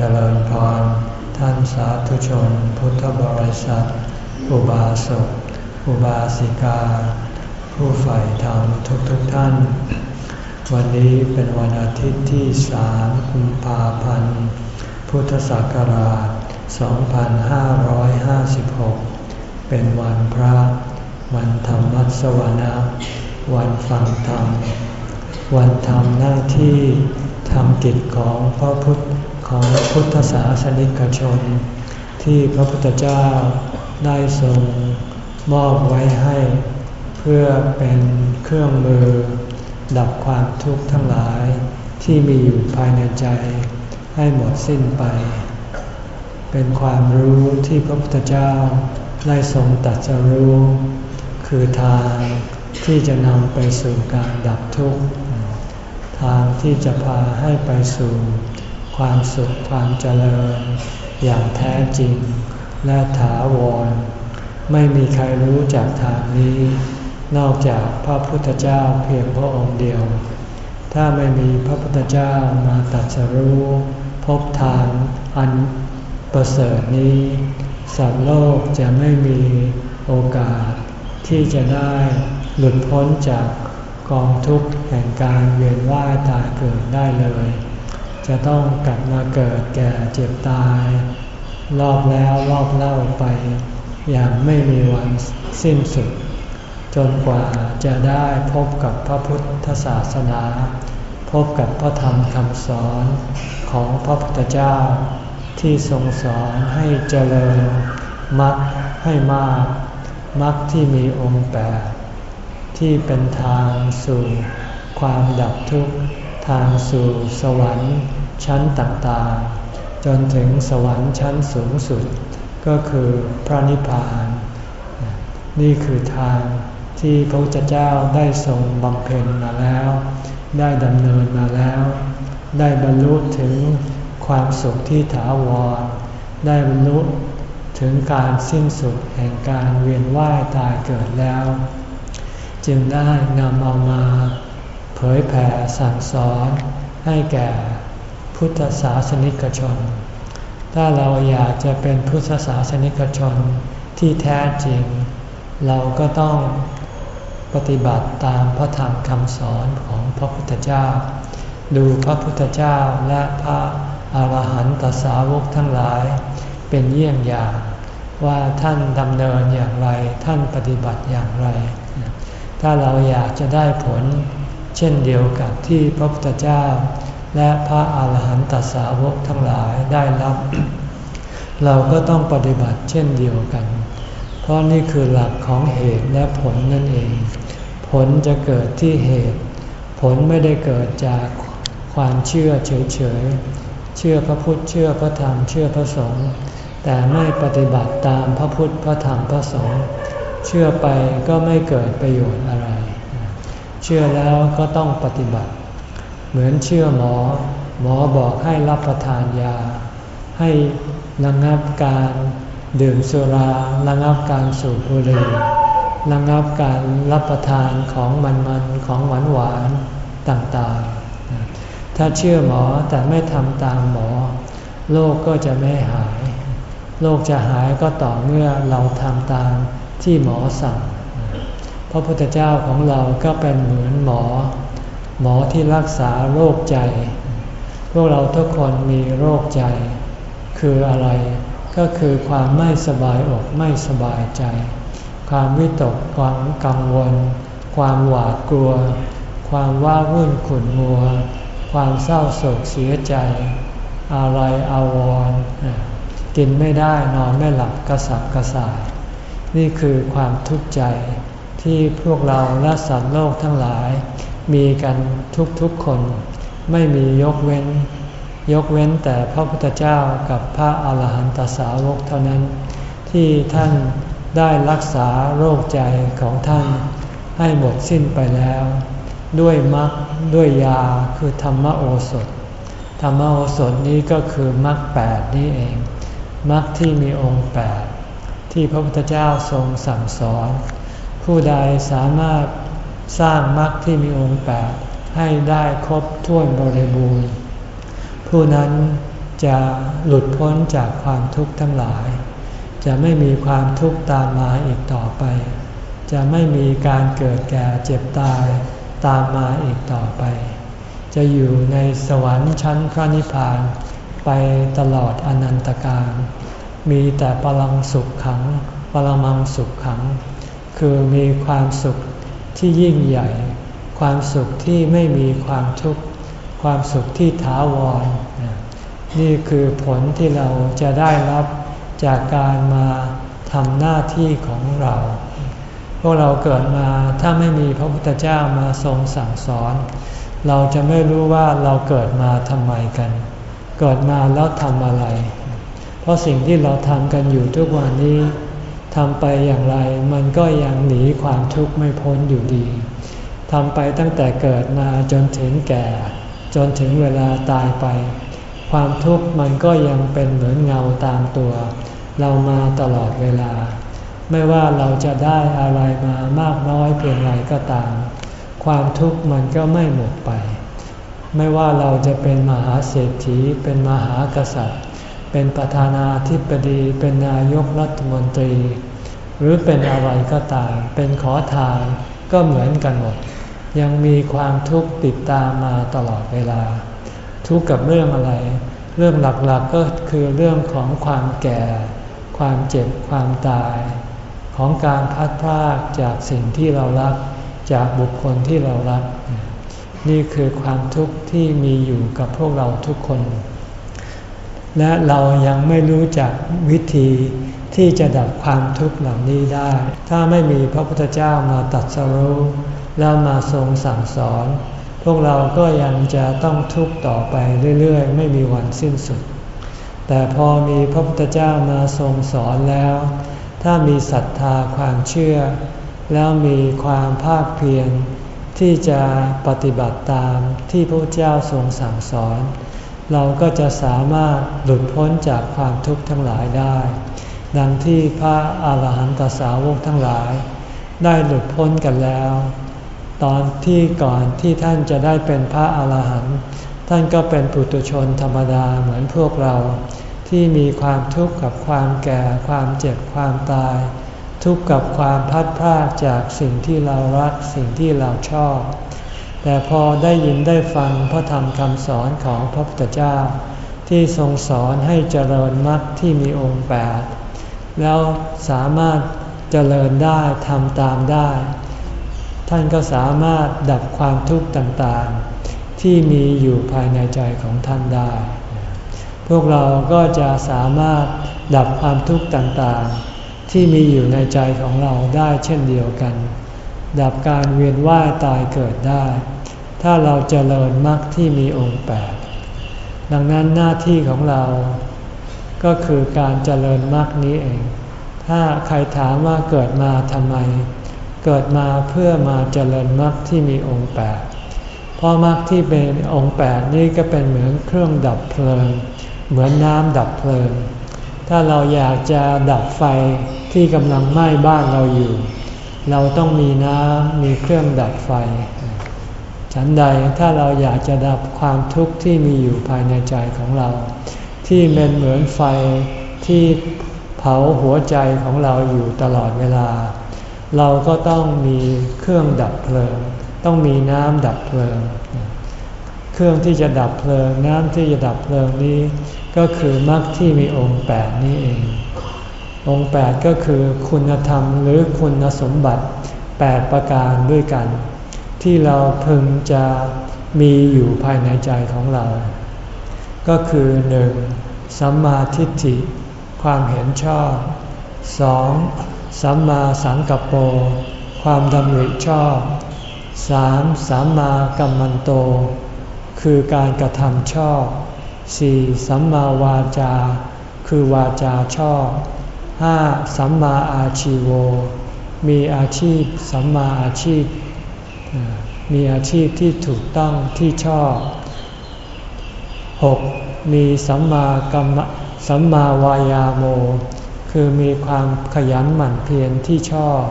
เจริญพรท่านสาธุชนพุทธบริษัท อุบาสก อุบาสิกา ผู้ใฝ่ธรรมทุกๆทท่าน วันนี้เป็นวันอาทิตย์ที่สามกุมภาพันธ์ พุทธศักราช 2556 เป็นวันพระ วันธรรมสวนะ วันฟังธรรม วันทำหน้าที่ทำกิจของพระพุทธ ของพุทธศาสนิกชน ที่พระพุทธเจ้าได้ทรงมอบไว้ให้ เพื่อเป็นเครื่องมือ ดับความทุกข์ทั้งหลายที่มีอยู่ภายในใจ ให้หมดสิ้นไป เป็นความรู้ที่พระพุทธเจ้าได้ทรงตัดสรู้ คือทางที่จะนำไปสู่การดับทุกข์ ทางที่จะพาให้ไปสู่ ความสุขความเจริญ อย่างแท้จริง และถาวร ไม่มีใครรู้จากทางนี้ นอกจากพระพุทธเจ้าเพียงพระองค์เดียว ถ้าไม่มีพระพุทธเจ้ามาตัดสรู้พบทางอันประเสริฐนี้ สัตว์โลกจะไม่มีโอกาส ที่จะได้หลุดพ้นจากกองทุกข์แห่งการเวียนว่ายตายเกิดได้เลย จะต้องกลับมาเกิดแก่เจ็บตาย รอบแล้วรอบเล่าไป อย่างไม่มีวันสิ้นสุด จนกว่าจะได้พบกับพระพุทธศาสนา พบกับพระธรรมคำสอนของพระพุทธเจ้าที่ทรงสอนให้เจริญมรรคให้มากมรรคที่มีองค์แปดที่เป็นทางสู่ความดับทุกข์ ทางสู่สวรรค์ ชั้นต่างๆ จนถึงสวรรค์ชั้นสูงสุด ก็คือพระนิพพาน นี่คือทางที่พระพุทธเจ้าได้ทรงบำเพ็ญมาแล้ว ได้ดำเนินมาแล้ว ได้บรรลุถึงความสุขที่ถาวร ได้บรรลุถึงการสิ้นสุดแห่งการเวียนว่ายตายเกิดแล้ว จึงได้นำเอามา เผยแผ่สั่งสอนให้แก่ พุทธศาสนิกชน ถ้าเราอยากจะเป็นพุทธศาสนิกชนที่แท้จริง เราก็ต้องปฏิบัติตามพระธรรมคำสอนของพระพุทธเจ้า ดูพระพุทธเจ้าและพระอาหารหันตสาวกทั้งหลาย เป็นเยี่ยงอย่างว่าท่านดำเนินอย่างไรท่านปฏิบัติอย่างไร ถ้าเราอยากจะได้ผล เช่นเดียวกับที่พระพุทธเจ้า และพระอาหารหันตสาวกทั้งหลายได้รับ เราก็ต้องปฏิบัติเช่นเดียวกัน เพราะนี่คือหลักของเหตุและผลนั่นเอง ผลจะเกิดที่เหตุ ผลไม่ได้เกิดจากความเชื่อเฉยๆ เชื่อพระพุทธเชื่อพระธรรมเชื่อพระสงฆ์แต่ไม่ปฏิบัติตามพระพุทธพระธรรมพระสงฆ์เชื่อไปก็ไม่เกิดประโยชน์อะไร เชื่อแล้วก็ต้องปฏิบัติ เหมือนเชื่อหมอ หมอบอกให้รับประทานยา ให้ระงับการดื่มสุราระงับการสูบบุหรี่ระงับการรับประทานของมันๆของหวานหวานต่างๆ ถ้าเชื่อหมอแต่ไม่ทำตามหมอ โรคกก็จะไม่หาย โรคจะหายก็ต่อเมื่อเราทำตามที่หมอสั่ง พระพุทธเจ้าของเราก็เป็นเหมือนหมอ หมอที่รักษาโรคใจ พวกเราทุกคนมีโรคใจ คืออะไรก็คือความไม่สบายอกไม่สบายใจ ความวิตกความกังวล ความหวาดกลัว ความว้าวุ่นขุ่นมัว ความเศร้าโศกเสียใจ อะไรอาวรกินไม่ได้นอนไม่หลับกระสับกระส่าย นี่คือความทุกข์ใจที่พวกเราและสัตว์โลกทั้งหลาย มีกันทุกๆคน ไม่มียกเว้น ยกเว้นแต่พระพุทธเจ้ากับพระอาหารหันตสาวกเท่านั้น ที่ท่านได้รักษาโรคใจของท่าน ให้หมดสิ้นไปแล้ว ด้วยมรรคด้วยยาคือธรรมโอสถ ธรรมโอสถนี้ก็คือมรรคแปดนี้เองมรรคที่มีองค์แปดที่พระพุทธเจ้าทรงสั่งสอน ผู้ใดสามารถ สร้างมรรคที่มีองค์แปดให้ได้ครบถ้วนบริบูรณ์ ผู้นั้นจะหลุดพ้นจากความทุกข์ทั้งหลาย จะไม่มีความทุกข์ตามมาอีกต่อไป จะไม่มีการเกิดแก่เจ็บตายตามมาอีกต่อไป จะอยู่ในสวรรค์ชั้นพระนิพพานไปตลอดอนันตการมีแต่พลังสุขขังปรมังสุขขัง คือมีความสุข ที่ยิ่งใหญ่ ความสุขที่ไม่มีความทุกข์ ความสุขที่ถาวร นี่คือผลที่เราจะได้รับจากการมาทำหน้าที่ของเรา พวกเราเกิดมาถ้าไม่มีพระพุทธเจ้ามาทรงสั่งสอน เราจะไม่รู้ว่าเราเกิดมาทำไมกัน เกิดมาแล้วทำอะไร เพราะสิ่งที่เราทำกันอยู่ทุกวันนี้ ทำไปอย่างไรมันก็ยังหนีความทุกข์ไม่พ้นอยู่ดีทำไปตั้งแต่เกิดมาจนถึงแก่ จนถึงเวลาตายไป ความทุกข์มันก็ยังเป็นเหมือนเงาตามตัว เรามาตลอดเวลา ไม่ว่าเราจะได้อะไรมามากน้อยเพียงไรก็ตาม ความทุกข์มันก็ไม่หมดไป ไม่ว่าเราจะเป็นมหาเศรษฐีเป็นมหากษัตริย์ เป็นประธานาธิบดีเป็นนายกรัฐมนตรี หรือเป็นอะไรก็ตาม เป็นขอทานก็เหมือนกันหมด ยังมีความทุกข์ติดตามมาตลอดเวลา ทุกข์กับเรื่องอะไร เรื่องหลักๆกก็คือเรื่องของความแก่ ความเจ็บความตาย ของการพัดพลากจากสิ่งที่เรารัก จากบุคคลที่เรารัก นี่คือความทุกข์ที่มีอยู่กับพวกเราทุกคน และเรายังไม่รู้จักวิธีที่จะดับความทุกข์เหล่านี้ได้ ถ้าไม่มีพระพุทธเจ้ามาตัดสรู้แล้วมาทรงสั่งสอน พวกเราก็ยังจะต้องทุกข์ต่อไปเรื่อยๆ ไม่มีวันสิ้นสุด แต่พอมีพระพุทธเจ้ามาทรงสอนแล้ว ถ้ามีศรัทธาความเชื่อ แล้วมีความภาคเพียรที่จะปฏิบัติตามที่พระเจ้าทรงสั่งสอน เราก็จะสามารถหลุดพ้นจากความทุกข์ทั้งหลายได้ ดังที่พระอาหารหันตสาวกทั้งหลาย ได้หลุดพ้นกันแล้ว ตอนที่ก่อนที่ท่านจะได้เป็นพระอาหารหันต์ท่านก็เป็นปุถุชนธรรมดาเหมือนพวกเรา ที่มีความทุกข์กับความแก่ ความเจ็บความตาย ทุกข์กับความพัดพลาดจากสิ่งที่เรารักสิ่งที่เราชอบ แต่พอได้ยินได้ฟังพระธรรมคำสอนของพระพุทธเจ้า ที่ทรงสอนให้เจริญมรรคที่มีองค์แปดแล้วสามารถเจริญได้ทำตามได้ ท่านก็สามารถดับความทุกข์ต่างๆ ที่มีอยู่ภายในใจของท่านได้ พวกเราก็จะสามารถดับความทุกข์ต่างๆ ที่มีอยู่ในใจของเราได้เช่นเดียวกัน ดับการเวียนว่ายตายเกิดได้ ถ้าเราจเจริญมรรคที่มีองค์แปดดังนั้นหน้าที่ของเรา ก็คือการเจริญมรรคนี้เอง ถ้าใครถามว่าเกิดมาทำไม เกิดมาเพื่อมาเจริญมรรคที่มีองค์แปดเพราะมรรคที่เป็นองค์แปดนี่ก็เป็นเหมือนเครื่องดับเพลิง เหมือนน้ำดับเพลิง ถ้าเราอยากจะดับไฟที่กำลังไหม้บ้านเราอยู่ เราต้องมีน้ำมีเครื่องดับไฟ ฉันใดถ้าเราอยากจะดับความทุกข์ที่มีอยู่ภายในใจของเรา ที่เป็นเหมือนไฟที่เผาหัวใจของเราอยู่ตลอดเวลา เราก็ต้องมีเครื่องดับเพลิง ต้องมีน้ำดับเพลิง เครื่องที่จะดับเพลิง น้ำที่จะดับเพลิงนี้ ก็คือมรรคที่มีองค์แปดนี้เอง องค์8ก็คือคุณธรรมหรือคุณสมบัติ 8 ประการด้วยกัน ที่เราพึงจะมีอยู่ภายในใจของเรา ก็คือ 1. สัมมาทิฏฐิ ความเห็นชอบ 2. สัมมาสังกัปโป ความดำริชอบ 3. สัมมากัมมันโต คือการกระทำชอบ 4. สัมมาวาจา คือวาจาชอบ ห้าสัมมาอาชีโว มีอาชีพสัมมาอาชีพ มีอาชีพที่ถูกต้องที่ชอบ 6. มีสัมมากรรมสัมมาวายาโม คือมีความขยันหมั่นเพียรที่ชอบ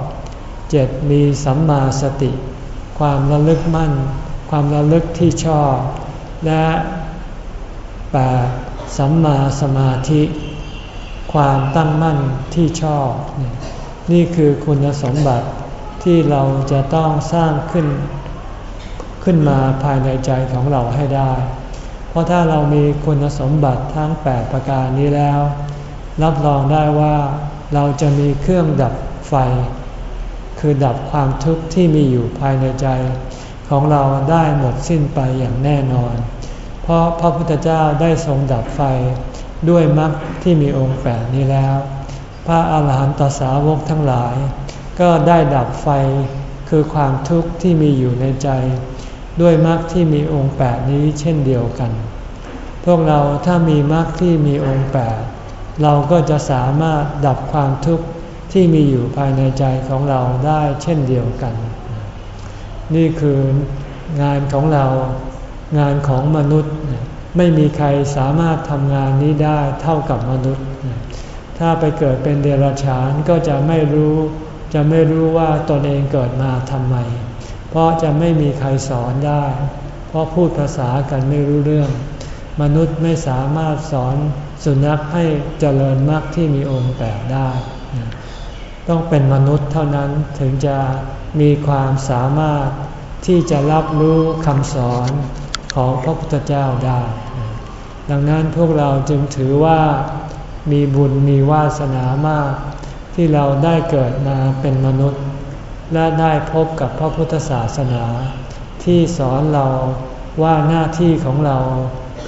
7. มีสัมมาสติ ความระลึกมั่น ความระลึกที่ชอบ และ 8. สัมมาสมาธิ ความตั้งมั่นที่ชอบ นี่คือคุณสมบัติที่เราจะต้องสร้างขึ้น ขึ้นมาภายในใจของเราให้ได้ เพราะถ้าเรามีคุณสมบัติทั้ง 8 ประการนี้แล้ว รับรองได้ว่าเราจะมีเครื่องดับไฟ คือดับความทุกข์ที่มีอยู่ภายในใจ ของเราได้หมดสิ้นไปอย่างแน่นอน เพราะพระพุทธเจ้าได้ทรงดับไฟ ด้วยมรรคที่มีองค์แปดนี้แล้ว พระอาหารหันตสาวกทั้งหลาย ก็ได้ดับไฟคือความทุกข์ที่มีอยู่ในใจ ด้วยมรรคที่มีองค์แปดนี้เช่นเดียวกัน พวกเราถ้ามีมรรคที่มีองค์แปดเราก็จะสามารถดับความทุกข์ที่มีอยู่ภายในใจของเราได้เช่นเดียวกัน นี่คืองานของเรางานของมนุษย์ ไม่มีใครสามารถทำงานนี้ได้เท่ากับมนุษย์ ถ้าไปเกิดเป็นเดรัจฉานก็จะไม่รู้ จะไม่รู้ว่าตนเองเกิดมาทำไม เพราะจะไม่มีใครสอนได้ เพราะพูดภาษากันไม่รู้เรื่อง มนุษย์ไม่สามารถสอนสุนัขให้เจริญมรรคที่มีองค์แปดได้ ต้องเป็นมนุษย์เท่านั้นถึงจะมีความสามารถที่จะรับรู้คำสอนของพระพุทธเจ้าได้ ดังนั้นพวกเราจึงถือว่ามีบุญมีวาสนามาก ที่เราได้เกิดมาเป็นมนุษย์ และได้พบกับพระพุทธศาสนา ที่สอนเราว่าหน้าที่ของเรา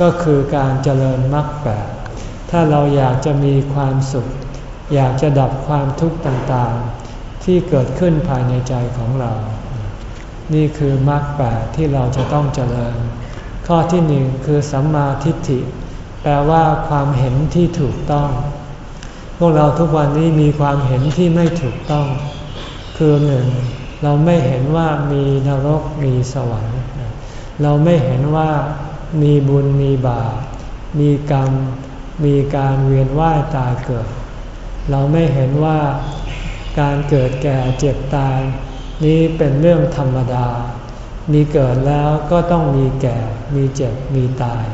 ก็คือการเจริญมรรคแปดถ้าเราอยากจะมีความสุข อยากจะดับความทุกข์ต่างๆ ที่เกิดขึ้นภายในใจของเรา นี่คือมรรคแปดที่เราจะต้องเจริญ ข้อที่หนึ่งคือสัมมาทิฏฐิ แปลว่าความเห็นที่ถูกต้อง พวกเราทุกวันนี้มีความเห็นที่ไม่ถูกต้อง คือหนึ่งเราไม่เห็นว่ามีนรกมีสวรรค์ เราไม่เห็นว่ามีบุญมีบาปมีกรรม มีการเวียนว่ายตายเกิด เราไม่เห็นว่าการเกิดแก่เจ็บตาย นี้เป็นเรื่องธรรมดา มีเกิดแล้วก็ต้องมีแก่ มีเจ็บ มีตาย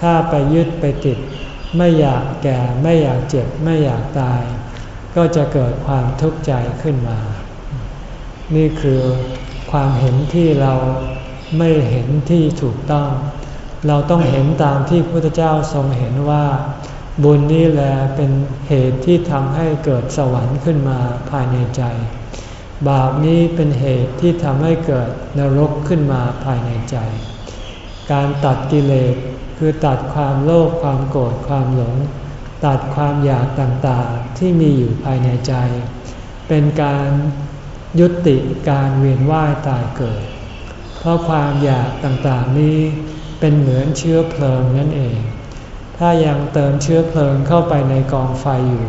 ถ้าไปยึดไปติด ไม่อยากแก่ ไม่อยากเจ็บ ไม่อยากตาย ก็จะเกิดความทุกข์ใจขึ้นมา นี่คือความเห็นที่เราไม่เห็นที่ถูกต้อง เราต้องเห็นตามที่พระพุทธเจ้าทรงเห็นว่า บุญนี่แหละเป็นเหตุที่ทำให้เกิดสวรรค์ขึ้นมาภายในใจ บาปนี้เป็นเหตุที่ทำให้เกิดนรกขึ้นมาภายในใจ การตัดกิเลสคือตัดความโลภความโกรธความหลง ตัดความอยากต่างๆที่มีอยู่ภายในใจ เป็นการยุติการเวียนว่ายตายเกิด เพราะความอยากต่างๆนี้เป็นเหมือนเชื้อเพลิงนั่นเอง ถ้ายังเติมเชื้อเพลิงเข้าไปในกองไฟอยู่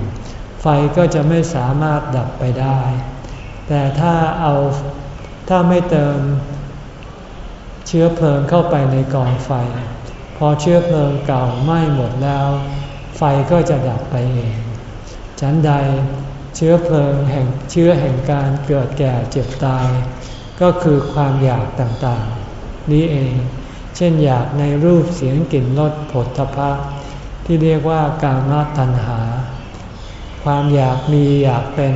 ไฟก็จะไม่สามารถดับไปได้ แต่ถ้าเอาถ้าไม่เติมเชื้อเพลิงเข้าไปในกองไฟ พอเชื้อเพลิงเก่าไหม้หมดแล้ว ไฟก็จะดับไปเอง ฉันใดเชื้อเพลิงแห่งเชื้อแห่งการเกิดแก่เจ็บตาย ก็คือความอยากต่างๆ นี้เอง เช่นอยากในรูปเสียงกลิ่นรสผลทพะที่เรียกว่ากามตัณหา ความอยากมีอยากเป็น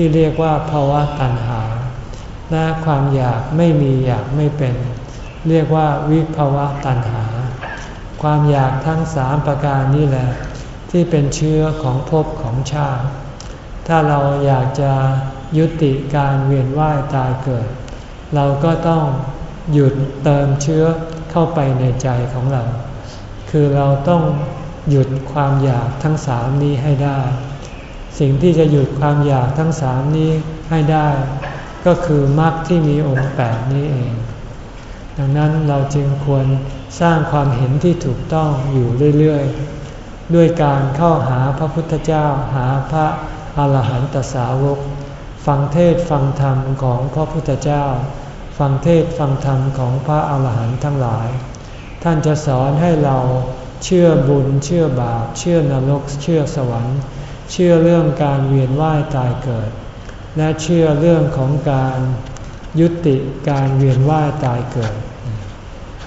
ที่เรียกว่าภาวะตัณหา และความอยากไม่มีอยากไม่เป็น เรียกว่าวิภาวะตัณหา ความอยากทั้งสามประการนี้แหละ ที่เป็นเชื้อของภพของชาติ ถ้าเราอยากจะยุติการเวียนว่ายตายเกิด เราก็ต้องหยุดเติมเชื้อเข้าไปในใจของเรา คือเราต้องหยุดความอยากทั้งสามนี้ให้ได้ สิ่งที่จะหยุดความอยากทั้งสามนี้ให้ได้ ก็คือมรรคที่มีองค์แปดนี้เอง ดังนั้นเราจึงควรสร้างความเห็นที่ถูกต้องอยู่เรื่อยๆ ด้วยการเข้าหาพระพุทธเจ้าหาพระอาหารหันตสาวก ฟังเทศฟังธรรมของพระพุทธเจ้า ฟังเทศฟังธรรมของพระอาหารหันต์ทั้งหลาย ท่านจะสอนให้เราเชื่อบุญเชื่อบาปเชื่อนรกเชื่อสวรรค์ เชื่อเรื่องการเวียนว่ายตายเกิด และเชื่อเรื่องของการยุติการเวียนว่ายตายเกิด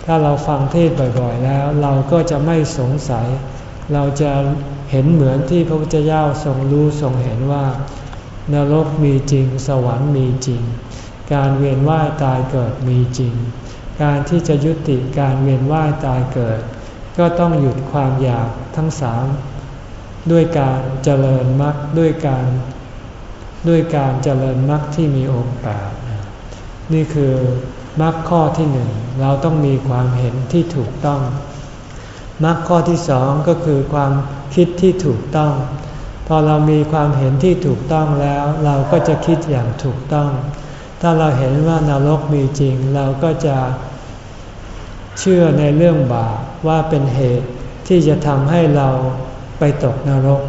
ถ้าเราฟังเทศบ่อยๆแล้ว เราก็จะไม่สงสัย เราจะเห็นเหมือนที่พระพุทธเจ้าทรงรู้ทรงเห็นว่านรกมีจริง สวรรค์มีจริง การเวียนว่ายตายเกิดมีจริง การที่จะยุติการเวียนว่ายตายเกิด ก็ต้องหยุดความอยากทั้งสาม ด้วยการเจริญมรรคด้วยการด้วยการเจริญมรรคที่มีองค์แปดนี่คือมรรคข้อที่หนึ่งเราต้องมีความเห็นที่ถูกต้องมรรคข้อที่สองก็คือความคิดที่ถูกต้อง พอเรามีความเห็นที่ถูกต้องแล้ว เราก็จะคิดอย่างถูกต้อง ถ้าเราเห็นว่านรกมีจริง เราก็จะเชื่อในเรื่องบาปว่าเป็นเหตุที่จะทำให้เรา ไปตกนรก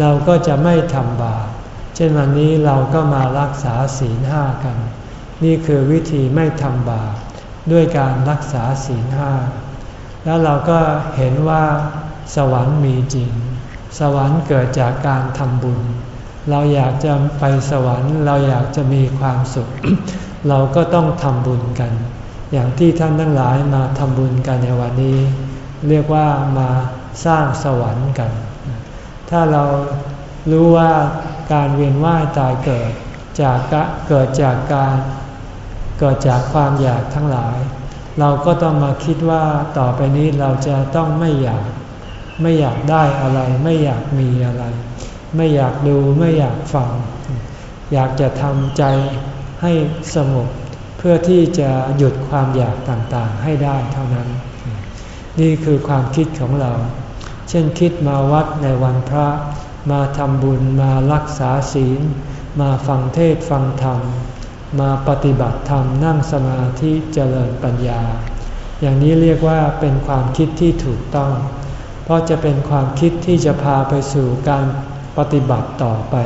เราก็จะไม่ทำบาป เช่นวันนี้เราก็มารักษาศีลห้ากัน นี่คือวิธีไม่ทำบาปด้วยการรักษาศีลห้า แล้วเราก็เห็นว่าสวรรค์มีจริง สวรรค์เกิดจากการทำบุญ เราอยากจะไปสวรรค์ เราอยากจะมีความสุข เราก็ต้องทำบุญกัน อย่างที่ท่านทั้งหลายมาทำบุญกันในวันนี้ เรียกว่ามา สร้างสวรรค์กัน ถ้าเรารู้ว่าการเวียนว่ายตายเกิดจากเกิดจากการเกิดจากความอยากทั้งหลาย เราก็ต้องมาคิดว่าต่อไปนี้เราจะต้องไม่อยากไม่อยากได้อะไร ไม่อยากมีอะไร ไม่อยากดูไม่อยากฟัง อยากจะทำใจให้สงบเพื่อที่จะหยุดความอยากต่างๆ ให้ได้เท่านั้น นี่คือความคิดของเรา เช่นคิดมาวัดในวันพระ มาทำบุญมารักษาศีล มาฟังเทศฟังธรรม มาปฏิบัติธรรมนั่งสมาธิเจริญปัญญา อย่างนี้เรียกว่าเป็นความคิดที่ถูกต้อง เพราะจะเป็นความคิดที่จะพาไปสู่การปฏิบัติต่อไป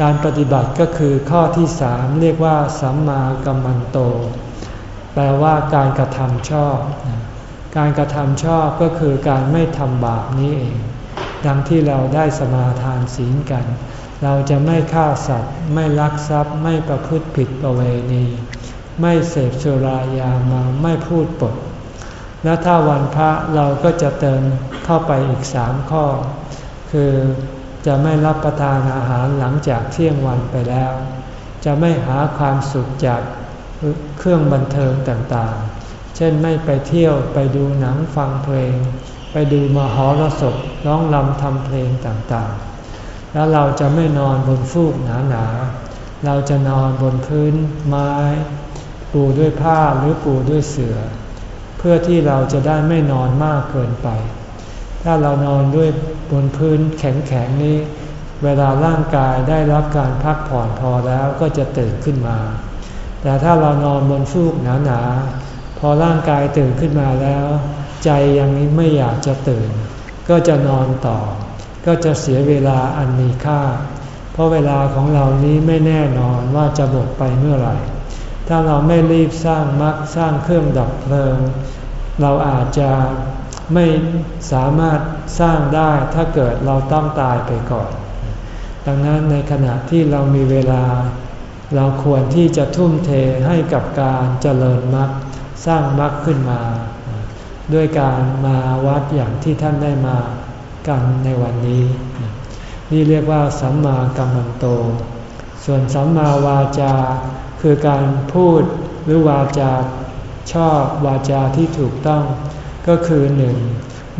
การปฏิบัติก็คือข้อที่สามเรียกว่าสัมมากัมมันโต แปลว่าการกระทำชอบ การกระทำชอบก็คือการไม่ทำบาปนี้เอง ดังที่เราได้สมาทานศีลกัน เราจะไม่ฆ่าสัตว์ ไม่ลักทรัพย์ ไม่ประพฤติผิดประเวณี ไม่เสพสุรายามาไม่พูดปด และถ้าวันพระเราก็จะเติมเข้าไปอีกสามข้อ คือจะไม่รับประทานอาหารหลังจากเที่ยงวันไปแล้ว จะไม่หาความสุขจากเครื่องบันเทิงต่างๆ เช่นไม่ไปเที่ยวไปดูหนังฟังเพลง ไปดูมหรสพร้องลำทำเพลงต่างๆ แล้วเราจะไม่นอนบนฟูกหนาๆ เราจะนอนบนพื้นไม้ ปูด้วยผ้าหรือปูด้วยเสือ่อ เพื่อที่เราจะได้ไม่นอนมากเกินไป ถ้าเรานอนด้วยบนพื้นแข็งๆนี้ เวลาร่างกายได้รับการพักผ่อนพอแล้วก็จะตื่นขึ้นมา แต่ถ้าเรานอนบนฟูกหนาๆ พอร่างกายตื่นขึ้นมาแล้ว ใจยังไม่อยากจะตื่น ก็จะนอนต่อ ก็จะเสียเวลาอันมีค่า เพราะเวลาของเรานี้ไม่แน่นอนว่าจะหมดไปเมื่อไหร่ ถ้าเราไม่รีบสร้างมรรคสร้างเครื่องดับเพลิง เราอาจจะไม่สามารถสร้างได้ถ้าเกิดเราต้องตายไปก่อน ดังนั้นในขณะที่เรามีเวลา เราควรที่จะทุ่มเทให้กับการเจริญมรรค สร้างมรรคขึ้นมา ด้วยการมาวัดอย่างที่ท่านได้มากันในวันนี้ นี่เรียกว่าสัมมากัมมันโต ส่วนสัมมาวาจา คือการพูดหรือวาจาชอบวาจาที่ถูกต้อง ก็คือหนึ่ง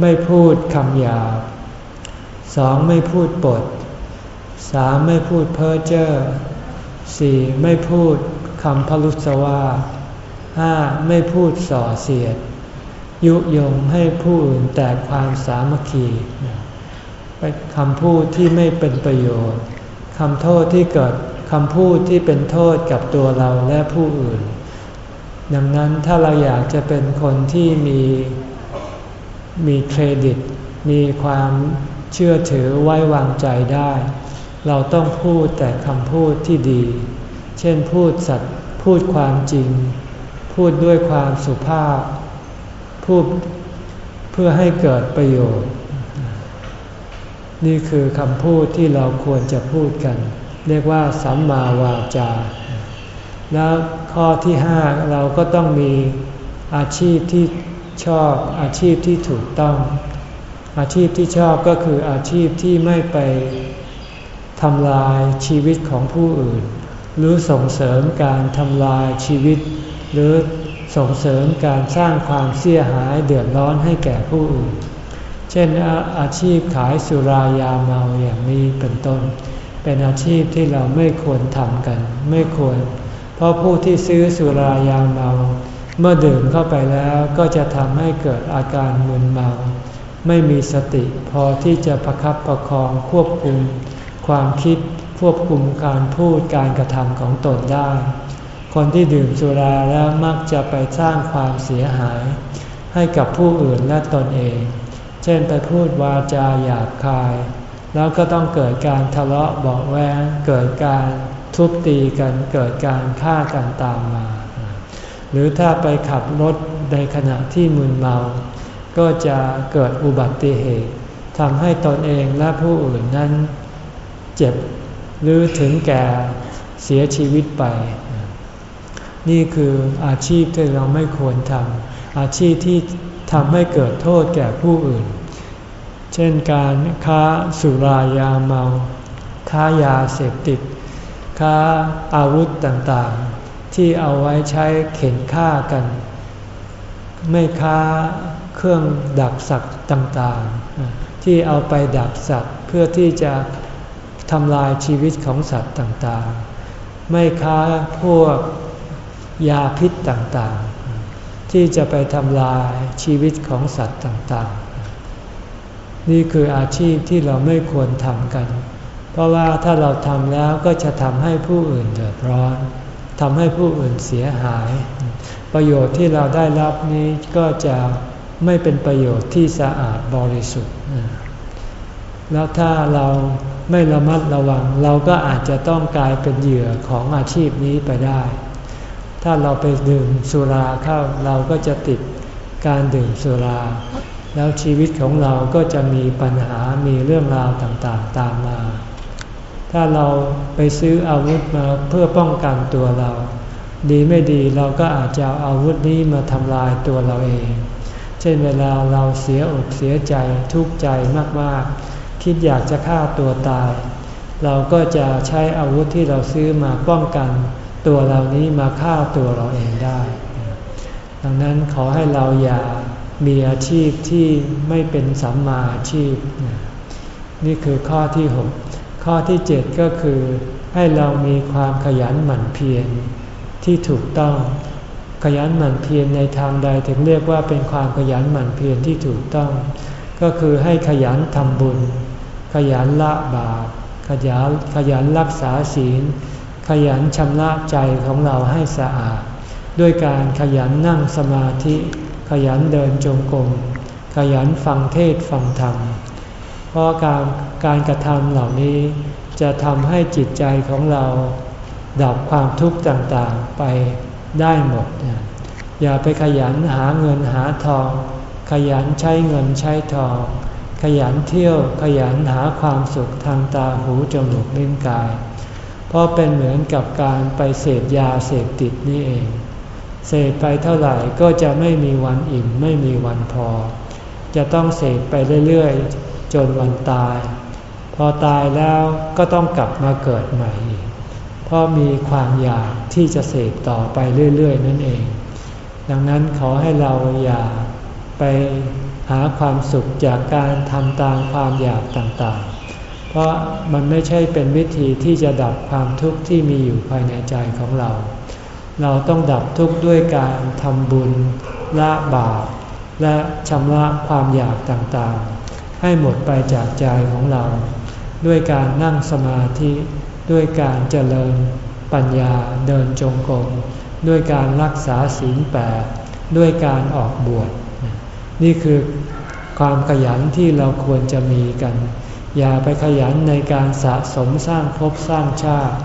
ไม่พูดคำหยาบสองไม่พูดปดสามไม่พูดเพ้อเจ้อสี่ไม่พูดคำพลุสวา ห้าไม่พูดส่อเสียด ยุยงให้ผู้อื่นแตกความสามัคคีเป็นคำพูดที่ไม่เป็นประโยชน์คำโทษที่เกิดคำพูดที่เป็นโทษกับตัวเราและผู้อื่น ดังนั้นถ้าเราอยากจะเป็นคนที่มีมีเครดิต มีความเชื่อถือไว้วางใจได้ เราต้องพูดแต่คำพูดที่ดี เช่นพูดสัตย์พูดความจริง พูดด้วยความสุภาพ พูดเพื่อให้เกิดประโยชน์ นี่คือคำพูดที่เราควรจะพูดกัน เรียกว่าสัมมาวาจา แล้วข้อที่ห้าเราก็ต้องมีอาชีพที่ชอบอาชีพที่ถูกต้อง อาชีพที่ชอบก็คืออาชีพที่ไม่ไปทำลายชีวิตของผู้อื่น หรือส่งเสริมการทำลายชีวิต หรือส่งเสริมการสร้างความเสียหายเดือดร้อนให้แก่ผู้อื่น เช่นอาชีพขายสุรายาเมาอย่างนี้เป็นต้น เป็นอาชีพที่เราไม่ควรทำกัน ไม่ควร เพราะผู้ที่ซื้อสุรายาเมา เมื่อดื่มเข้าไปแล้วก็จะทำให้เกิดอาการมึนเมา ไม่มีสติพอที่จะประคับประคองควบคุม ความคิดควบคุมการพูดการกระทำของตนได้ คนที่ดื่มสุราแล้วมักจะไปสร้างความเสียหาย ให้กับผู้อื่นและตนเอง เช่นไปพูดวาจาหยาบคาย แล้วก็ต้องเกิดการทะเลาะเบาแวงเกิดการทุบตีกันเกิดการฆ่ากันตามมา หรือถ้าไปขับรถในขณะที่มึนเมา ก็จะเกิดอุบัติเหตุทำให้ตนเองและผู้อื่นนั้น เจ็บหรือถึงแก่เสียชีวิตไป นี่คืออาชีพที่เราไม่ควรทำอาชีพที่ทำให้เกิดโทษแก่ผู้อื่น เช่นการค้าสุรายาเมา ค้ายาเสพติด ค้าอาวุธต่างๆ ที่เอาไว้ใช้เข็นฆ่ากัน ไม่ค้าเครื่องดักสัตว์ต่างๆ ที่เอาไปดักสัตว์เพื่อที่จะทำลายชีวิตของสัตว์ต่างๆ ไม่ค้าพวก ยาพิษต่างๆ ที่จะไปทำลายชีวิตของสัตว์ต่างๆ นี่คืออาชีพที่เราไม่ควรทำกัน เพราะว่าถ้าเราทำแล้วก็จะทำให้ผู้อื่นเดือดร้อนทำให้ผู้อื่นเสียหาย ประโยชน์ที่เราได้รับนี้ก็จะไม่เป็นประโยชน์ที่สะอาดบริสุทธิ์ แล้วถ้าเราไม่ระมัดระวัง เราก็อาจจะต้องกลายเป็นเหยื่อของอาชีพนี้ไปได้ ถ้าเราไปดื่มสุราเข้าเราก็จะติดการดื่มสุรา แล้วชีวิตของเราก็จะมีปัญหามีเรื่องราวต่างๆตามมา ถ้าเราไปซื้ออาวุธมาเพื่อป้องกันตัวเรา ดีไม่ดีเราก็อาจจะเอาอาวุธนี้มาทำลายตัวเราเอง เช่นเวลาเราเสียอกเสียใจทุกข์ใจมากๆ คิดอยากจะฆ่าตัวตาย เราก็จะใช้อาวุธที่เราซื้อมาป้องกัน ตัวเรานี้มาฆ่าตัวเราเองได้ ดังนั้นขอให้เราอย่ามีอาชีพที่ไม่เป็นสัมมาอาชีพ นี่คือข้อที่ 6 ข้อที่ 7 ก็คือให้เรามีความขยันหมั่นเพียรที่ถูกต้อง ขยันหมั่นเพียรในทางใดถึงเรียกว่าเป็นความขยันหมั่นเพียรที่ถูกต้อง ก็คือให้ขยันทำบุญ ขยันละบาปขยันขยันรักษาศีล ขยันชำระใจของเราให้สะอาด ด้วยการขยันนั่งสมาธิ ขยันเดินจงกรมขยันฟังเทศฟังธรรม เพราะการการกระทำเหล่านี้จะทำให้จิตใจของเรา ดับความทุกข์ต่างๆไปได้หมด อย่าไปขยันหาเงินหาทอง ขยันใช้เงินใช้ทอง ขยันเที่ยวขยันหาความสุขทางตาหูจมูกลิ้นกาย เพราะเป็นเหมือนกับการไปเสพยาเสพติดนี่เอง เสพไปเท่าไหร่ก็จะไม่มีวันอิ่มไม่มีวันพอ จะต้องเสพไปเรื่อยๆ จนวันตาย พอตายแล้วก็ต้องกลับมาเกิดใหม่อีกเพราะมีความอยากที่จะเสพต่อไปเรื่อยๆ นั่นเอง ดังนั้นขอให้เราอย่าไปหาความสุขจากการทำตามความอยากต่างๆ เพราะมันไม่ใช่เป็นวิธีที่จะดับความทุกข์ที่มีอยู่ภายในใจของเรา เราต้องดับทุกข์ด้วยการทำบุญละบาปและชำระความอยากต่างๆ ให้หมดไปจากใจของเรา ด้วยการนั่งสมาธิด้วยการเจริญปัญญาเดินจงกรมด้วยการรักษาศีลแปดด้วยการออกบวชนี่คือความขยันที่เราควรจะมีกัน อย่าไปขยันในการสะสมสร้างภพสร้างชาติ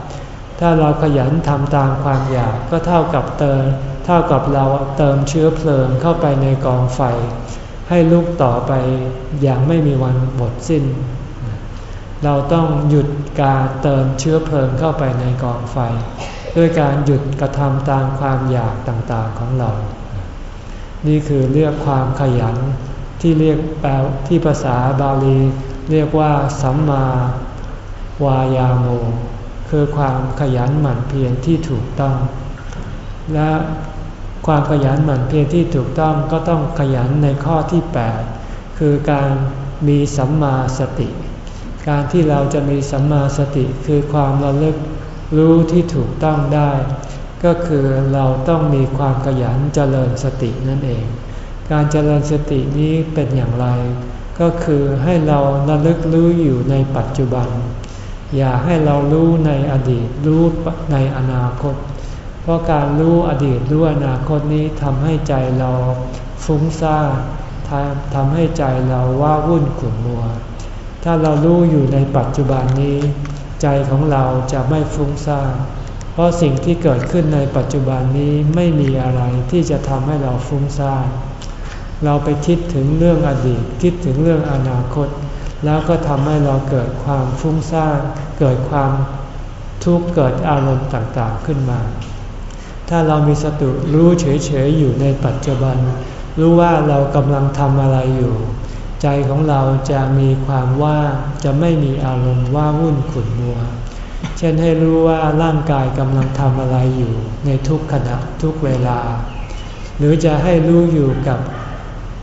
ถ้าเราขยันทำตามความอยากก็เท่ากับเติม เท่ากับเราเติมเชื้อเพลิงเข้าไปในกองไฟ ให้ลุกต่อไปอย่างไม่มีวันหมดสิ้น เราต้องหยุดการเติมเชื้อเพลิงเข้าไปในกองไฟ ด้วยการหยุดกระทำตามความอยากต่างๆของเรา นี่คือเรียกความขยันที่เรียกแปลที่ภาษาบาลี เรียกว่าสัมมาวายาโม คือความขยันหมั่นเพียรที่ถูกต้อง และความขยันหมั่นเพียรที่ถูกต้องก็ต้องขยันในข้อที่ 8 คือการมีสัมมาสติ การที่เราจะมีสัมมาสติคือความระลึกรู้ที่ถูกต้องได้ ก็คือเราต้องมีความขยันเจริญสตินั่นเอง การเจริญสตินี้เป็นอย่างไร ก็คือให้เราระลึกรู้อยู่ในปัจจุบัน อย่าให้เรารู้ในอดีตรู้ในอนาคต เพราะการรู้อดีตรู้อนาคตนี้ทำให้ใจเราฟุ้งซ่านทำให้ใจเราว่าวุ่นขุ่นมัว ถ้าเรารู้อยู่ในปัจจุบันนี้ ใจของเราจะไม่ฟุ้งซ่านเพราะสิ่งที่เกิดขึ้นในปัจจุบันนี้ไม่มีอะไรที่จะทำให้เราฟุ้งซ่าน เราไปคิดถึงเรื่องอดีต คิดถึงเรื่องอนาคต แล้วก็ทำให้เราเกิดความฟุ้งซ่านเกิดความทุกข์เกิดอารมณ์ต่างๆขึ้นมา ถ้าเรามีสติรู้เฉยๆอยู่ในปัจจุบัน รู้ว่าเรากำลังทำอะไรอยู่ ใจของเราจะมีความว่างจะไม่มีอารมณ์ว่าวุ่นขุ่นมัว เช่นให้รู้ว่าร่างกายกำลังทำอะไรอยู่ ในทุกขณะทุกเวลา หรือจะให้รู้อยู่กับ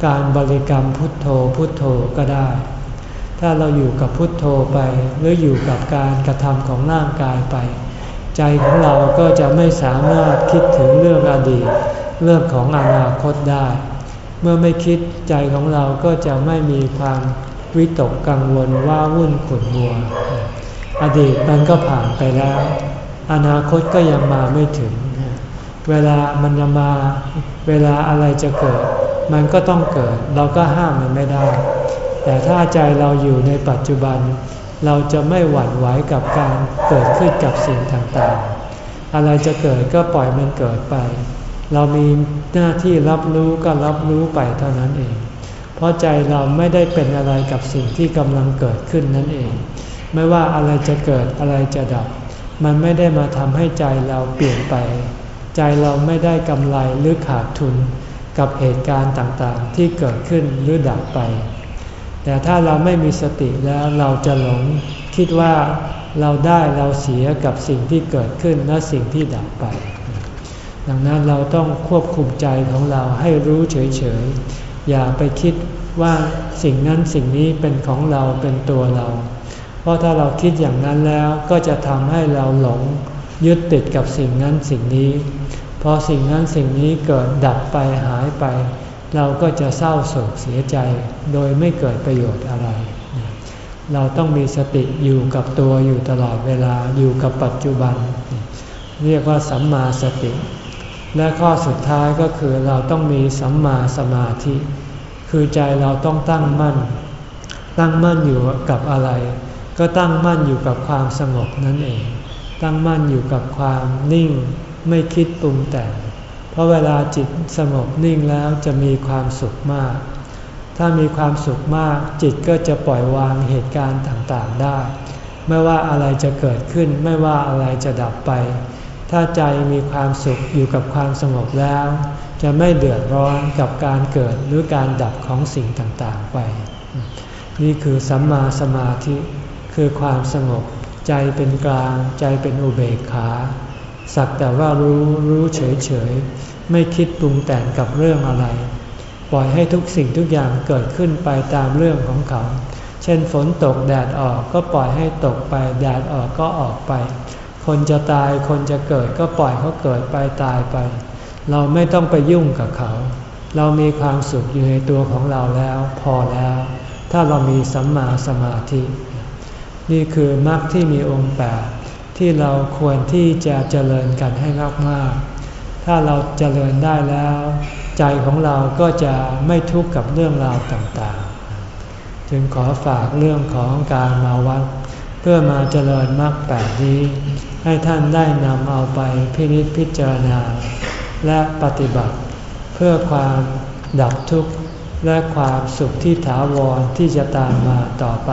การบริกรรมพุทโธพุทโธก็ได้ ถ้าเราอยู่กับพุทโธไป หรืออยู่กับการกระทำของร่างกายไป ใจของเราก็จะไม่สามารถคิดถึงเรื่องอดีต เรื่องของอนาคตได้ เมื่อไม่คิดใจของเราก็จะไม่มีความวิตกกังวลว่าวุ่นขุ่นมัว อดีตมันก็ผ่านไปแล้ว อนาคตก็ยังมาไม่ถึง เวลามันจะมา เวลาอะไรจะเกิด มันก็ต้องเกิด เราก็ห้ามมันไม่ได้ แต่ถ้าใจเราอยู่ในปัจจุบัน เราจะไม่หวั่นไหวกับการเกิดขึ้นกับสิ่งต่างๆ อะไรจะเกิดก็ปล่อยมันเกิดไป เรามีหน้าที่รับรู้ก็รับรู้ไปเท่านั้นเอง เพราะใจเราไม่ได้เป็นอะไรกับสิ่งที่กำลังเกิดขึ้นนั่นเอง ไม่ว่าอะไรจะเกิดอะไรจะดับ มันไม่ได้มาทำให้ใจเราเปลี่ยนไป ใจเราไม่ได้กำไรหรือขาดทุน กับเหตุการณ์ต่างๆ ที่เกิดขึ้นหรือดับไป แต่ถ้าเราไม่มีสติแล้วเราจะหลงคิดว่าเราได้เราเสียกับสิ่งที่เกิดขึ้นและสิ่งที่ดับไป ดังนั้นเราต้องควบคุมใจของเราให้รู้เฉยๆ อย่าไปคิดว่าสิ่งนั้นสิ่งนี้เป็นของเราเป็นตัวเรา เพราะถ้าเราคิดอย่างนั้นแล้วก็จะทำให้เราหลงยึดติดกับสิ่งนั้นสิ่งนี้ พอสิ่งนั้นสิ่งนี้เกิดดับไปหายไป เราก็จะเศร้าโศกเสียใจโดยไม่เกิดประโยชน์อะไร เราต้องมีสติอยู่กับตัวอยู่ตลอดเวลาอยู่กับปัจจุบัน เรียกว่าสัมมาสติ และข้อสุดท้ายก็คือเราต้องมีสัมมาสมาธิ คือใจเราต้องตั้งมั่น ตั้งมั่นอยู่กับอะไร ก็ตั้งมั่นอยู่กับความสงบนั่นเอง ตั้งมั่นอยู่กับความนิ่ง ไม่คิดปรุงแต่ง เพราะเวลาจิตสงบนิ่งแล้วจะมีความสุขมาก ถ้ามีความสุขมาก จิตก็จะปล่อยวางเหตุการณ์ต่างๆได้ ไม่ว่าอะไรจะเกิดขึ้น ไม่ว่าอะไรจะดับไป ถ้าใจมีความสุขอยู่กับความสงบแล้ว จะไม่เดือดร้อนกับการเกิดหรือการดับของสิ่งต่างๆไป นี่คือสัมมาสมาธิคือความสงบ ใจเป็นกลาง ใจเป็นอุเบกขา สักแต่ว่ารู้รู้เฉยเฉยไม่คิดปรุงแต่งกับเรื่องอะไร ปล่อยให้ทุกสิ่งทุกอย่างเกิดขึ้นไปตามเรื่องของเขา เช่นฝนตกแดดออกก็ปล่อยให้ตกไป แดดออกก็ออกไป คนจะตายคนจะเกิดก็ปล่อยเขาเกิดไปตายไป เราไม่ต้องไปยุ่งกับเขา เรามีความสุขอยู่ในตัวของเราแล้ว พอแล้ว ถ้าเรามีสัมมาสมาธิ นี่คือมรรคที่มีองค์แปด ที่เราควรที่จะเจริญกันให้มากๆ ถ้าเราเจริญได้แล้ว ใจของเราก็จะไม่ทุกข์กับเรื่องราวต่างๆ จึงขอฝากเรื่องของการมาวัด เพื่อมาเจริญมรรคแปดนี้ ให้ท่านได้นำเอาไปพินิจพิจารณา และปฏิบัติ เพื่อความดับทุกข์และความสุขที่ถาวรที่จะตามมาต่อไป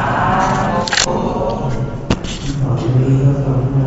ต่อไปนี้ก็ขอให้